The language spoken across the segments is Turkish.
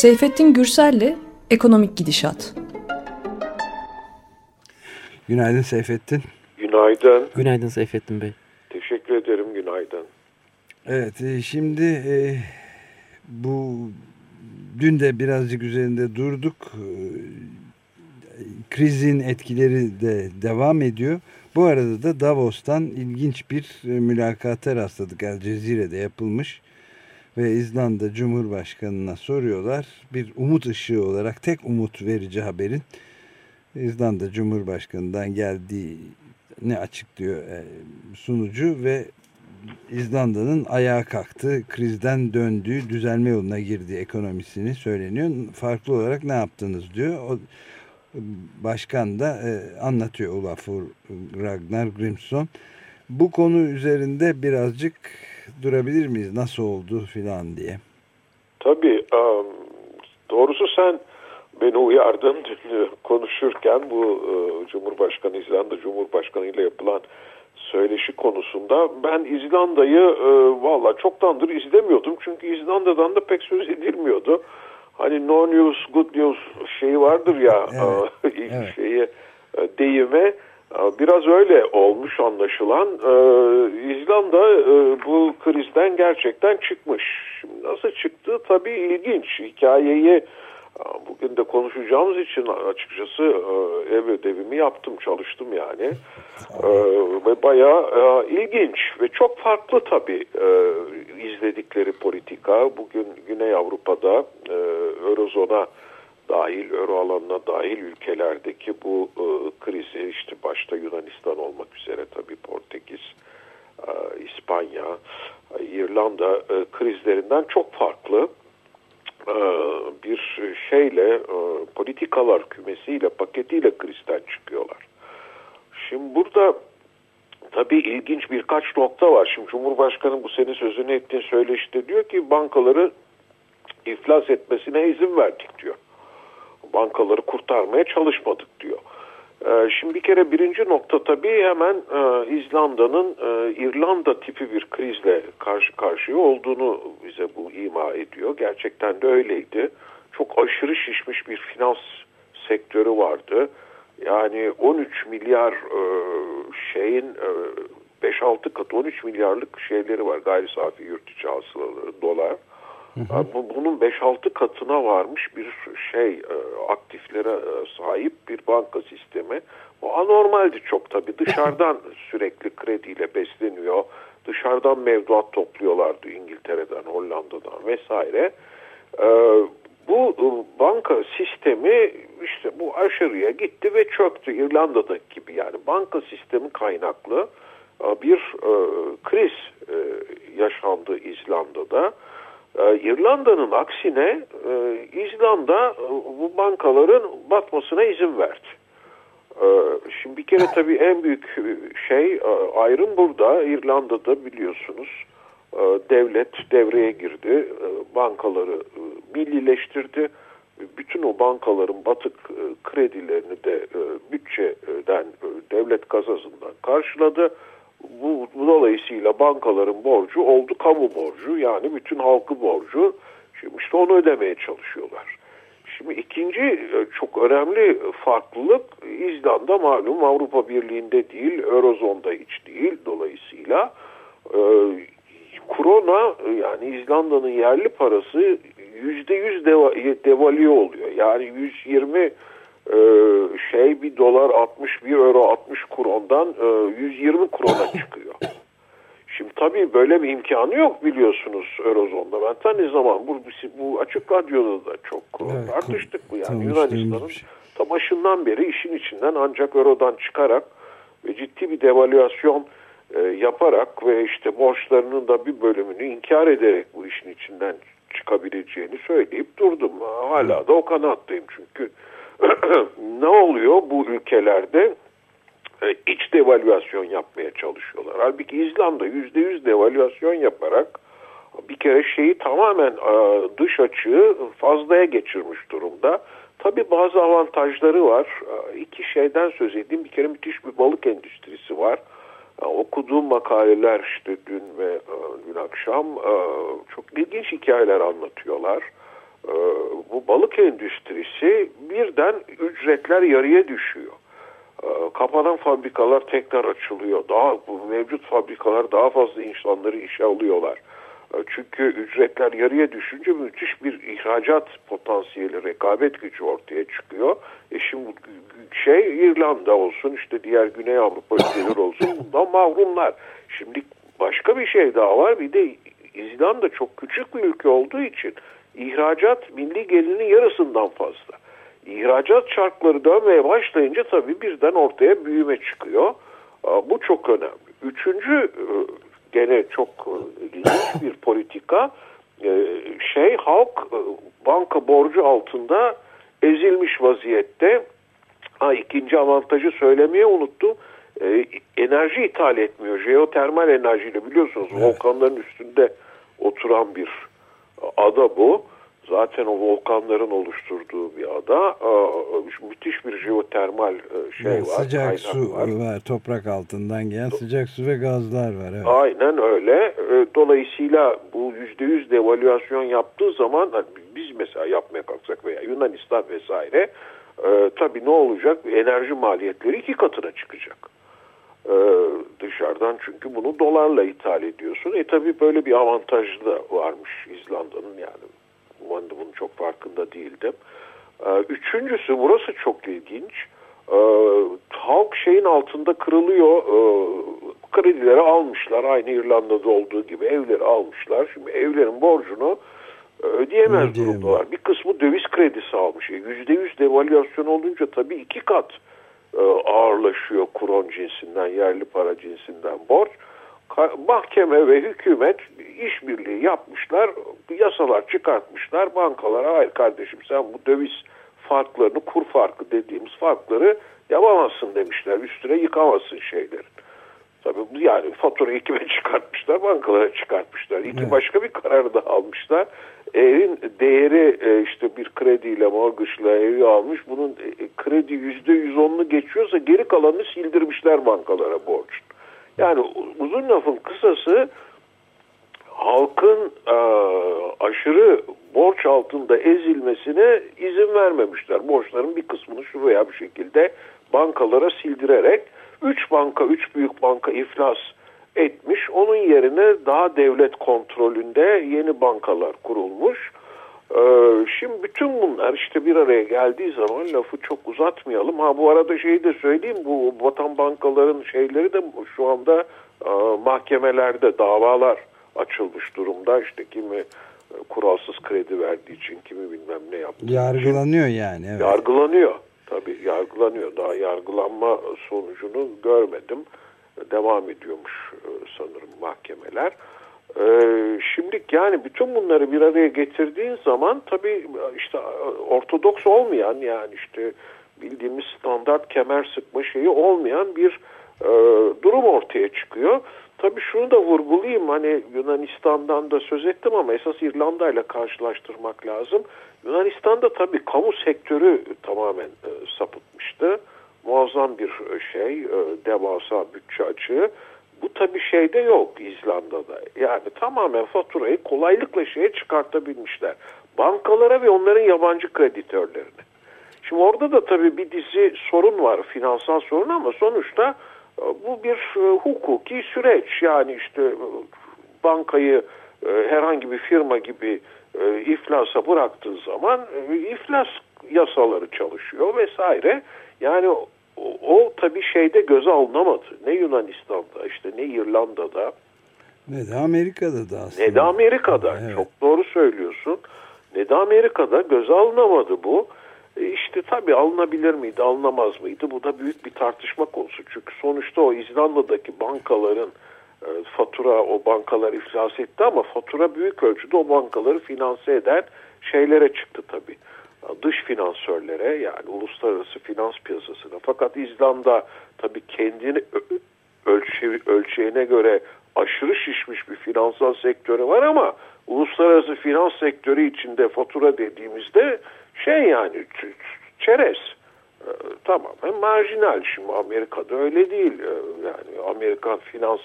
Seyfettin Gürsel'le Ekonomik Gidişat. Günaydın Seyfettin. Günaydın. Günaydın Seyfettin Bey. Teşekkür ederim, günaydın. Evet, e, şimdi e, bu dün de birazcık üzerinde durduk. E, krizin etkileri de devam ediyor. Bu arada da Davos'tan ilginç bir mülakata rastladık. El Cezire'de yapılmış ve İzlanda Cumhurbaşkanı'na soruyorlar. Bir umut ışığı olarak tek umut verici haberin İzlanda Cumhurbaşkanı'ndan geldiği ne açıklıyor e, sunucu ve İzlanda'nın ayağa kalktı, krizden döndüğü, düzelme yoluna girdiği ekonomisini söyleniyor. Farklı olarak ne yaptınız diyor. O, başkan da e, anlatıyor Olafur Ragnar Grimson. Bu konu üzerinde birazcık durabilir miyiz? Nasıl oldu filan diye. Tabii. Um, doğrusu sen beni uyardın dün konuşurken bu Cumhurbaşkanı İzlanda Cumhurbaşkanı ile yapılan söyleşi konusunda ben İzlanda'yı uh, valla çoktandır izlemiyordum. Çünkü İzlanda'dan da pek söz edilmiyordu. Hani no news good news şeyi vardır ya evet, uh, evet. şeyi deyime Biraz öyle olmuş anlaşılan. Ee, İzlanda e, bu krizden gerçekten çıkmış. Şimdi nasıl çıktı tabii ilginç. Hikayeyi bugün de konuşacağımız için açıkçası e, ev ödevimi yaptım, çalıştım yani. Ee, ve bayağı e, ilginç ve çok farklı tabii e, izledikleri politika. Bugün Güney Avrupa'da e, Eurozona dahil, Euro alanına dahil ülkelerdeki bu e, krizi işte başta Yunanistan olmak üzere tabii Portekiz, e, İspanya, e, İrlanda e, krizlerinden çok farklı e, bir şeyle e, politikalar kümesiyle paketiyle krizden çıkıyorlar. Şimdi burada tabii ilginç birkaç nokta var. Şimdi Cumhurbaşkanı bu senin sözünü ettiğin söyleşte diyor ki bankaları iflas etmesine izin verdik diyor bankaları kurtarmaya çalışmadık diyor. Ee, şimdi bir kere birinci nokta tabii hemen e, İzlanda'nın e, İrlanda tipi bir krizle karşı karşıya olduğunu bize bu ima ediyor. Gerçekten de öyleydi. Çok aşırı şişmiş bir finans sektörü vardı. Yani 13 milyar e, şeyin 5-6 kat 13 milyarlık şeyleri var gayri safi yurt içi hasılaları dolar. Hı hı. Bunun 5-6 katına varmış bir şey e, aktiflere e, sahip bir banka sistemi. Bu anormaldi çok tabii. Dışarıdan sürekli krediyle besleniyor. Dışarıdan mevduat topluyorlardı İngiltere'den, Hollanda'dan vesaire. E, bu banka sistemi işte bu aşırıya gitti ve çöktü İrlanda'daki gibi yani banka sistemi kaynaklı bir kriz yaşandı İzlanda'da. Ee, İrlanda'nın aksine e, İzlanda e, bu bankaların batmasına izin verdi. Ee, şimdi bir kere tabii en büyük şey e, ayrım burada. İrlanda'da biliyorsunuz devlet devreye girdi. Bankaları millileştirdi. Bütün o bankaların batık kredilerini de bütçeden devlet kazasından karşıladı dolayısıyla bankaların borcu oldu kamu borcu yani bütün halkı borcu. Şimdi işte onu ödemeye çalışıyorlar. Şimdi ikinci e, çok önemli farklılık İzlanda malum Avrupa Birliği'nde değil, Eurozon'da hiç değil. Dolayısıyla e, krona yani İzlanda'nın yerli parası yüzde yüz devalüe oluyor. Yani 120 ee, şey bir dolar 61 euro 60 krondan 120 krona çıkıyor. Şimdi tabii böyle bir imkanı yok biliyorsunuz Eurozon'da. Ben ta ne zaman bu, bu açık radyoda da çok evet, tartıştık bu yani Yunanistan'ın şey. ta başından beri işin içinden ancak Euro'dan çıkarak ve ciddi bir devalüasyon e, yaparak ve işte borçlarının da bir bölümünü inkar ederek bu işin içinden çıkabileceğini söyleyip durdum. Hala da o kanattayım çünkü ne oluyor bu ülkelerde? E, iç devalüasyon yapmaya çalışıyorlar. Halbuki İzlanda yüzde yüz devalüasyon yaparak bir kere şeyi tamamen e, dış açığı fazlaya geçirmiş durumda. Tabi bazı avantajları var. E, iki şeyden söz edeyim. Bir kere müthiş bir balık endüstrisi var. Okuduğum makaleler işte dün ve dün akşam çok ilginç hikayeler anlatıyorlar. bu balık endüstrisi birden ücretler yarıya düşüyor. E, kapanan fabrikalar tekrar açılıyor. Daha bu mevcut fabrikalar daha fazla insanları işe alıyorlar. E, çünkü ücretler yarıya düşünce müthiş bir ihracat potansiyeli, rekabet gücü ortaya çıkıyor. E şimdi şey İrlanda olsun işte diğer Güney Avrupa ülkeleri olsun bundan mahrumlar. Şimdi başka bir şey daha var. Bir de İzlanda çok küçük bir ülke olduğu için ihracat milli gelirinin yarısından fazla. İhracat çarkları dönmeye başlayınca tabii birden ortaya büyüme çıkıyor. Bu çok önemli. Üçüncü e, gene çok e, ilginç bir politika e, şey halk banka borcu altında ezilmiş vaziyette. Ha, ikinci avantajı söylemeye unuttum. enerji ithal etmiyor. Jeotermal enerjiyle biliyorsunuz evet. volkanların üstünde oturan bir ada bu. Zaten o volkanların oluşturduğu bir ada. Müthiş bir jeotermal e, şey evet, var. Sıcak su var. var. Toprak altından gelen sıcak su ve gazlar var. Evet. Aynen öyle. E, dolayısıyla bu %100 devalüasyon yaptığı zaman hani biz mesela yapmaya kalksak veya Yunanistan vesaire e, tabii ne olacak? Enerji maliyetleri iki katına çıkacak. Dışarıdan çünkü bunu dolarla ithal ediyorsun. E tabi böyle bir avantajı da varmış İzlanda'nın yani. De bunun çok farkında değildim. Ee, üçüncüsü burası çok ilginç. Ee, halk şeyin altında kırılıyor. Ee, kredileri almışlar aynı İrlanda'da olduğu gibi evleri almışlar. Şimdi evlerin borcunu e, ödeyemez durumdalar. Bir kısmı döviz kredisi almış. Yüzde yüz devalüasyon olunca tabii iki kat e, ağırlaşıyor kuron cinsinden, yerli para cinsinden borç. Mahkeme ve hükümet işbirliği yapmışlar, yasalar çıkartmışlar. Bankalara hayır kardeşim sen bu döviz farklarını, kur farkı dediğimiz farkları yapamazsın demişler. Üstüne yıkamazsın şeylerin. Tabii yani faturayı kime çıkartmışlar? Bankalara çıkartmışlar. İki evet. başka bir karar da almışlar. Evin değeri e, işte bir krediyle, mortgage'la evi almış. Bunun e, kredi yüzde yüz onlu geçiyorsa geri kalanını sildirmişler bankalara borç. Yani uzun lafın kısası halkın e, aşırı borç altında ezilmesine izin vermemişler. Borçların bir kısmını şuraya bir şekilde bankalara sildirerek 3 banka, 3 büyük banka iflas etmiş. Onun yerine daha devlet kontrolünde yeni bankalar kurulmuş. Ee, şimdi bütün bunlar işte bir araya geldiği zaman lafı çok uzatmayalım. Ha bu arada şeyi de söyleyeyim bu vatan bankaların şeyleri de şu anda e, mahkemelerde davalar açılmış durumda. İşte kimi e, kuralsız kredi verdiği için kimi bilmem ne yaptı. Yargılanıyor yani. Evet. Yargılanıyor. Tabii yargılanıyor. Daha yargılanma sonucunu görmedim. Devam ediyormuş e, sanırım mahkemeler. Ee, şimdi yani bütün bunları bir araya getirdiğin zaman tabii işte ortodoks olmayan yani işte bildiğimiz standart kemer sıkma şeyi olmayan bir e, durum ortaya çıkıyor. Tabii şunu da vurgulayayım hani Yunanistan'dan da söz ettim ama esas İrlanda ile karşılaştırmak lazım. Yunanistan'da tabii kamu sektörü tamamen e, sapıtmıştı. Muazzam bir şey, e, devasa bütçe açığı. Bu tabii şeyde yok İzlanda'da. Yani tamamen faturayı kolaylıkla şeye çıkartabilmişler. Bankalara ve onların yabancı kreditörlerine. Şimdi orada da tabii bir dizi sorun var, finansal sorun ama sonuçta e, bu bir e, hukuki süreç. Yani işte e, bankayı herhangi bir firma gibi iflasa bıraktığı zaman iflas yasaları çalışıyor vesaire. Yani o, o tabii şeyde göze alınamadı. Ne Yunanistan'da işte ne İrlanda'da. Ne de Amerika'da da aslında. Ne de Amerika'da. Evet. Çok doğru söylüyorsun. Ne de Amerika'da göze alınamadı bu. E işte tabii alınabilir miydi, alınamaz mıydı? Bu da büyük bir tartışma konusu. Çünkü sonuçta o İzlanda'daki bankaların e, fatura, o bankalar iflas etti ama fatura büyük ölçüde o bankaları finanse eden şeylere çıktı tabii dış finansörlere yani uluslararası finans piyasasına. Fakat İzlanda tabii kendini ölçe, ölçeğine göre aşırı şişmiş bir finansal sektörü var ama uluslararası finans sektörü içinde fatura dediğimizde şey yani çerez ee, tamamen marjinal. Şimdi Amerika'da öyle değil. Ee, yani Amerikan finans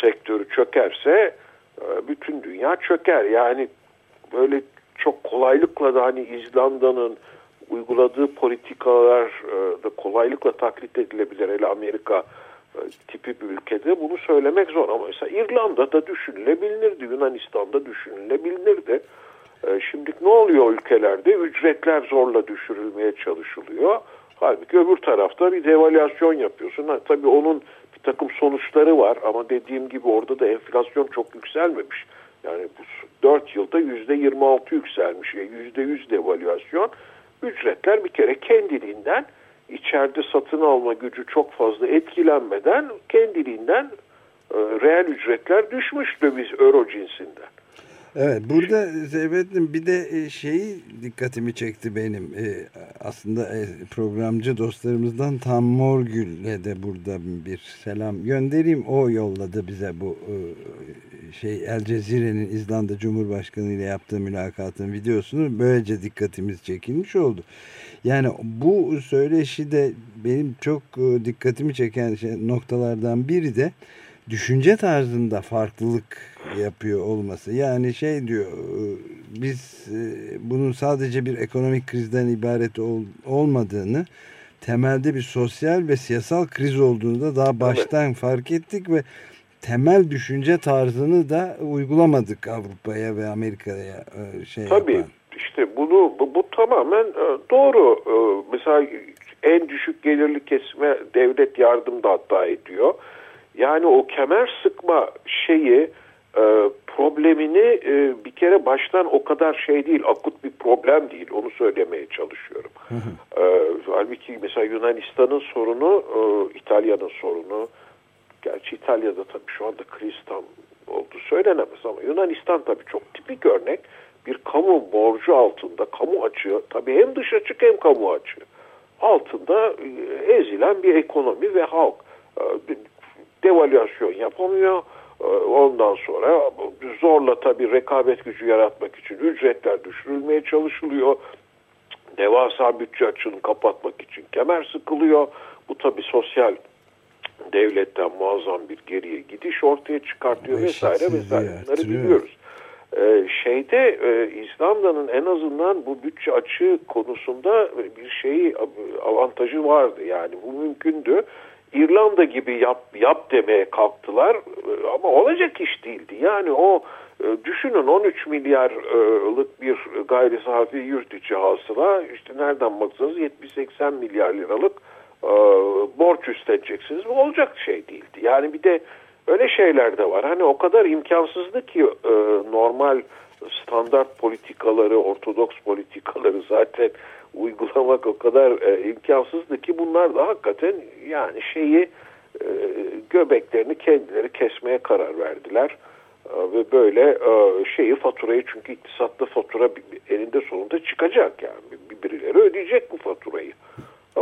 sektörü çökerse e, bütün dünya çöker. Yani böyle çok kolaylıkla da hani İzlanda'nın uyguladığı politikalar e, da kolaylıkla taklit edilebilir. Hele Amerika e, tipi bir ülkede bunu söylemek zor ama mesela İrlanda'da düşünülebilirdi, Yunanistan'da düşünülebilirdi. E, şimdi ne oluyor ülkelerde? Ücretler zorla düşürülmeye çalışılıyor. Halbuki öbür tarafta bir devalüasyon yapıyorsun. Ha, tabii onun bir takım sonuçları var ama dediğim gibi orada da enflasyon çok yükselmemiş. Yani bu 4 yılda %26 yükselmiş. Yani %100 devalüasyon. Ücretler bir kere kendiliğinden içeride satın alma gücü çok fazla etkilenmeden kendiliğinden e, reel ücretler düşmüş döviz euro cinsinden. Evet burada Seyfettin bir de e, şeyi dikkatimi çekti benim e, aslında e, programcı dostlarımızdan Tam Morgül'e de burada bir selam göndereyim o yolladı bize bu şey El Cezire'nin İzlanda Cumhurbaşkanı ile yaptığı mülakatın videosunu böylece dikkatimiz çekilmiş oldu. Yani bu söyleşi de benim çok dikkatimi çeken şey, noktalardan biri de düşünce tarzında farklılık yapıyor olması. Yani şey diyor biz e, bunun sadece bir ekonomik krizden ibaret ol, olmadığını temelde bir sosyal ve siyasal kriz olduğunu da daha baştan fark ettik ve temel düşünce tarzını da uygulamadık Avrupa'ya ve Amerika'ya e, şey Tabii yapan. işte bunu bu, bu tamamen e, doğru. Mesela en düşük gelirli kesime devlet yardım da hatta ediyor. Yani o kemer sıkma şeyi e, problemini e, bir kere baştan o kadar şey değil, akut bir problem değil. Onu söylemeye çalışıyorum. e, halbuki mesela Yunanistan'ın sorunu, e, İtalya'nın sorunu, gerçi İtalya'da tabii şu anda kriz tam oldu söylenemez ama Yunanistan tabii çok tipik örnek. Bir kamu borcu altında, kamu açığı, tabii hem dış açık hem kamu açığı altında e, ezilen bir ekonomi ve halk. E, devalüasyon yapamıyor. Ee, ondan sonra zorla tabii rekabet gücü yaratmak için ücretler düşürülmeye çalışılıyor. Devasa bütçe açığını kapatmak için kemer sıkılıyor. Bu tabii sosyal devletten muazzam bir geriye gidiş ortaya çıkartıyor vesaire vesaire. Bunları biliyoruz. Ee, şeyde e, İzlanda'nın en azından bu bütçe açığı konusunda bir şeyi avantajı vardı. Yani bu mümkündü. İrlanda gibi yap yap demeye kalktılar ama olacak iş değildi. Yani o e, düşünün 13 milyarlık bir gayri safi yurt içi hasıla işte nereden baksanız 70-80 milyar liralık e, borç üstleneceksiniz. Bu olacak şey değildi. Yani bir de öyle şeyler de var. Hani o kadar imkansızdı ki e, normal standart politikaları, ortodoks politikaları zaten uygulamak o kadar e, imkansızdı ki bunlar da hakikaten yani şeyi göbeklerini kendileri kesmeye karar verdiler. Ve böyle şeyi faturayı çünkü iktisatta fatura elinde sonunda çıkacak yani birileri ödeyecek bu faturayı.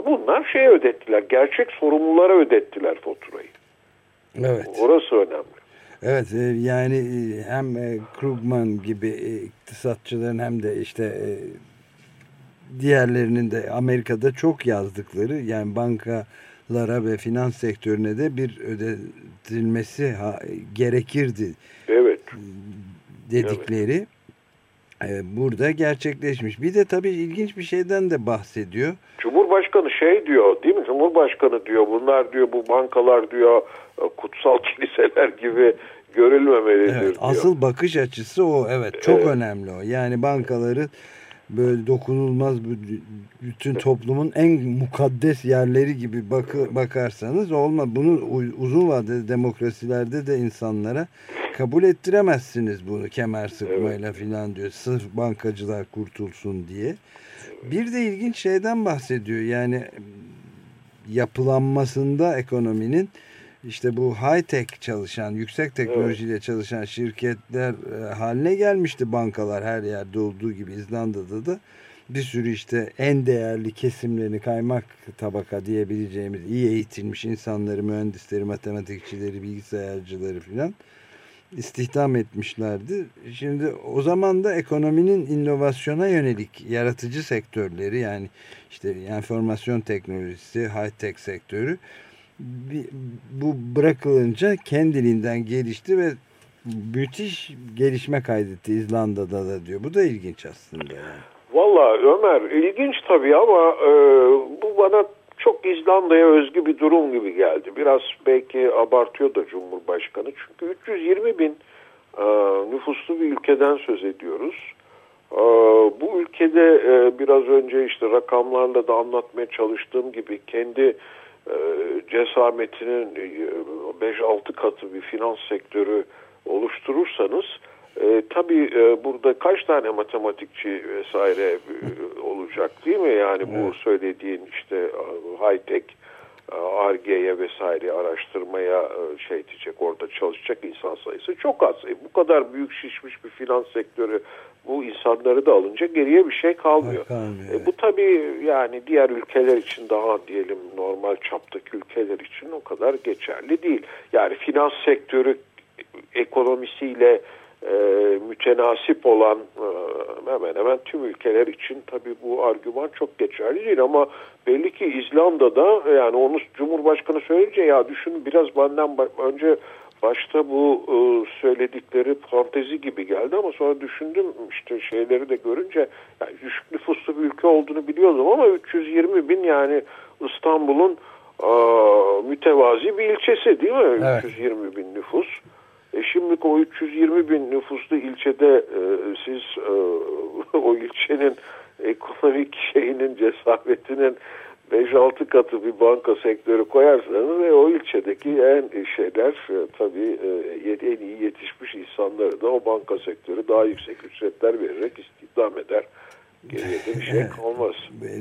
Bunlar şey ödettiler, gerçek sorumlulara ödettiler faturayı. Evet. Orası önemli. Evet e, yani e, hem e, Krugman gibi iktisatçıların hem de işte diğerlerinin de Amerika'da çok yazdıkları yani bankalara ve finans sektörüne de bir ödetilmesi gerekirdi. Evet. Dedikleri evet. Burada gerçekleşmiş. Bir de tabii ilginç bir şeyden de bahsediyor. Cumhurbaşkanı şey diyor değil mi? Cumhurbaşkanı diyor bunlar diyor bu bankalar diyor kutsal kiliseler gibi görülmemelidir evet, diyor. Asıl bakış açısı o evet çok evet. önemli o. Yani bankaları böyle dokunulmaz bütün toplumun en mukaddes yerleri gibi bakı, bakarsanız olmaz. Bunu uzun vadede demokrasilerde de insanlara kabul ettiremezsiniz bunu kemer sıkmayla evet. filan diyor. Sırf bankacılar kurtulsun diye. Bir de ilginç şeyden bahsediyor. Yani yapılanmasında ekonominin işte bu high tech çalışan, yüksek teknolojiyle evet. çalışan şirketler e, haline gelmişti bankalar her yerde olduğu gibi İzlanda'da da bir sürü işte en değerli kesimlerini kaymak tabaka diyebileceğimiz iyi eğitilmiş insanları, mühendisleri, matematikçileri, bilgisayarcıları filan istihdam etmişlerdi. Şimdi o zaman da ekonominin inovasyona yönelik yaratıcı sektörleri yani işte enformasyon teknolojisi, high tech sektörü bu bırakılınca kendiliğinden gelişti ve müthiş gelişme kaydetti İzlanda'da da diyor. Bu da ilginç aslında. Yani. Valla Ömer ilginç tabii ama e, bu bana çok İzlanda'ya özgü bir durum gibi geldi. Biraz belki abartıyor da Cumhurbaşkanı. Çünkü 320 bin e, nüfuslu bir ülkeden söz ediyoruz. E, bu ülkede e, biraz önce işte rakamlarla da anlatmaya çalıştığım gibi kendi cesametinin 5-6 katı bir finans sektörü oluşturursanız e, tabii e, burada kaç tane matematikçi vesaire e, olacak değil mi? Yani bu söylediğin işte high tech, ARGE'ye vesaire araştırmaya e, şey diyecek orada çalışacak insan sayısı çok az. E, bu kadar büyük şişmiş bir finans sektörü bu insanları da alınca geriye bir şey kalmıyor. kalmıyor. E, bu tabii yani diğer ülkeler için daha diyelim normal çaptaki ülkeler için o kadar geçerli değil. Yani finans sektörü ekonomisiyle e, mütenasip olan e, hemen hemen tüm ülkeler için tabii bu argüman çok geçerli değil ama belli ki İzlanda'da yani onu Cumhurbaşkanı söyleyince ya düşün biraz benden önce başta bu e, söyledikleri fantezi gibi geldi ama sonra düşündüm işte şeyleri de görünce yani düşük nüfuslu bir ülke olduğunu biliyordum ama 320 bin yani İstanbul'un e, mütevazi bir ilçesi değil mi? Evet. 320 bin nüfus. E şimdi o 320 bin nüfuslu ilçede e, siz e, o ilçenin ekonomik şeyinin cesaretinin 5-6 katı bir banka sektörü koyarsanız ve o ilçedeki en şeyler e, tabii e, en iyi yetişmiş insanları da o banka sektörü daha yüksek ücretler vererek istihdam eder. Geriye de bir şey olmaz.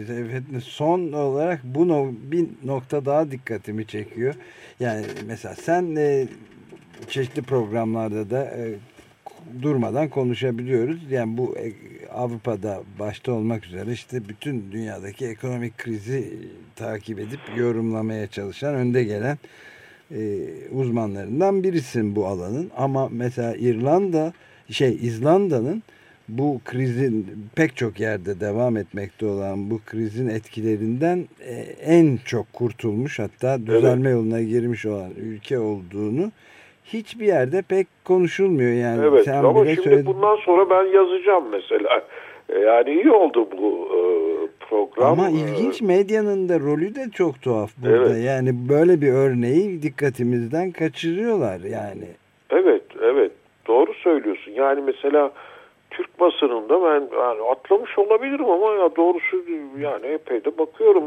Evet, son olarak bu no, bir nokta daha dikkatimi çekiyor. Yani mesela sen e, çeşitli programlarda da e, durmadan konuşabiliyoruz. Yani bu e, Avrupa'da başta olmak üzere işte bütün dünyadaki ekonomik krizi takip edip yorumlamaya çalışan önde gelen e, uzmanlarından birisin bu alanın. Ama mesela İrlanda şey İzlanda'nın bu krizin pek çok yerde devam etmekte olan bu krizin etkilerinden en çok kurtulmuş hatta düzelme evet. yoluna girmiş olan ülke olduğunu hiçbir yerde pek konuşulmuyor yani. Evet Sen ama şimdi söyledin. bundan sonra ben yazacağım mesela. E, yani iyi oldu bu e, program. Ama ilginç medyanın da rolü de çok tuhaf burada. Evet. Yani böyle bir örneği dikkatimizden kaçırıyorlar yani. Evet, evet. Doğru söylüyorsun. Yani mesela Türk basınında ben yani atlamış olabilirim ama ya doğrusu yani epey de bakıyorum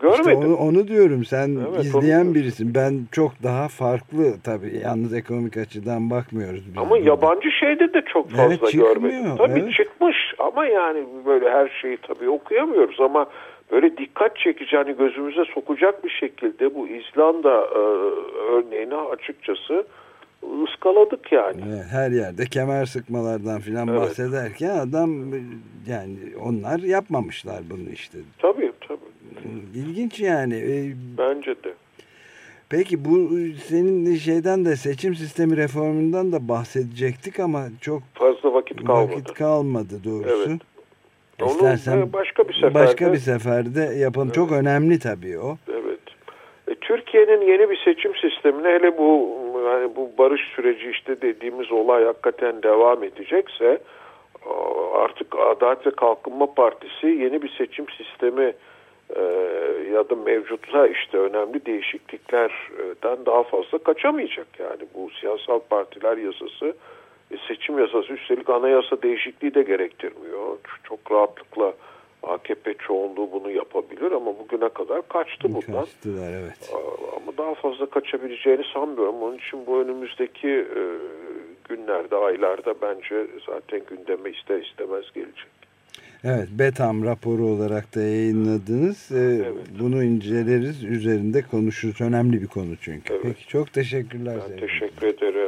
görmedim. İşte onu, onu diyorum sen evet, izleyen onu... birisin. Ben çok daha farklı tabii yalnız ekonomik açıdan bakmıyoruz. Biz ama burada. yabancı şeyde de çok fazla evet, görmedim. Tabii evet. çıkmış ama yani böyle her şeyi tabii okuyamıyoruz ama böyle dikkat çekici hani gözümüze sokacak bir şekilde bu İzlanda e, örneğini açıkçası ıskaladık yani. Her yerde kemer sıkmalardan filan evet. bahsederken adam yani onlar yapmamışlar bunu işte. Tabii tabii. İlginç yani. Ee, Bence de. Peki bu senin şeyden de seçim sistemi reformundan da bahsedecektik ama çok fazla vakit kalmadı. Vakit kalmadı doğrusu. Evet. İstersen Onu başka bir seferde başka bir seferde yapalım. Evet. Çok önemli tabii o. Evet. E, Türkiye'nin yeni bir seçim sistemine hele bu yani bu barış süreci işte dediğimiz olay hakikaten devam edecekse artık Adalet ve Kalkınma Partisi yeni bir seçim sistemi e, ya da mevcutta işte önemli değişikliklerden daha fazla kaçamayacak. Yani bu siyasal partiler yasası e, seçim yasası üstelik anayasa değişikliği de gerektirmiyor. Çok rahatlıkla AKP çoğunluğu bunu yapabilir ama bugüne kadar kaçtı bundan. Kaçtılar evet. Ama daha fazla kaçabileceğini sanmıyorum. Onun için bu önümüzdeki e, günlerde, aylarda bence zaten gündeme ister istemez gelecek. Evet, BETAM raporu olarak da yayınladınız. Ee, evet. Bunu inceleriz, üzerinde konuşuruz. Önemli bir konu çünkü. Evet. Peki, çok teşekkürler. Ben teşekkür ederim.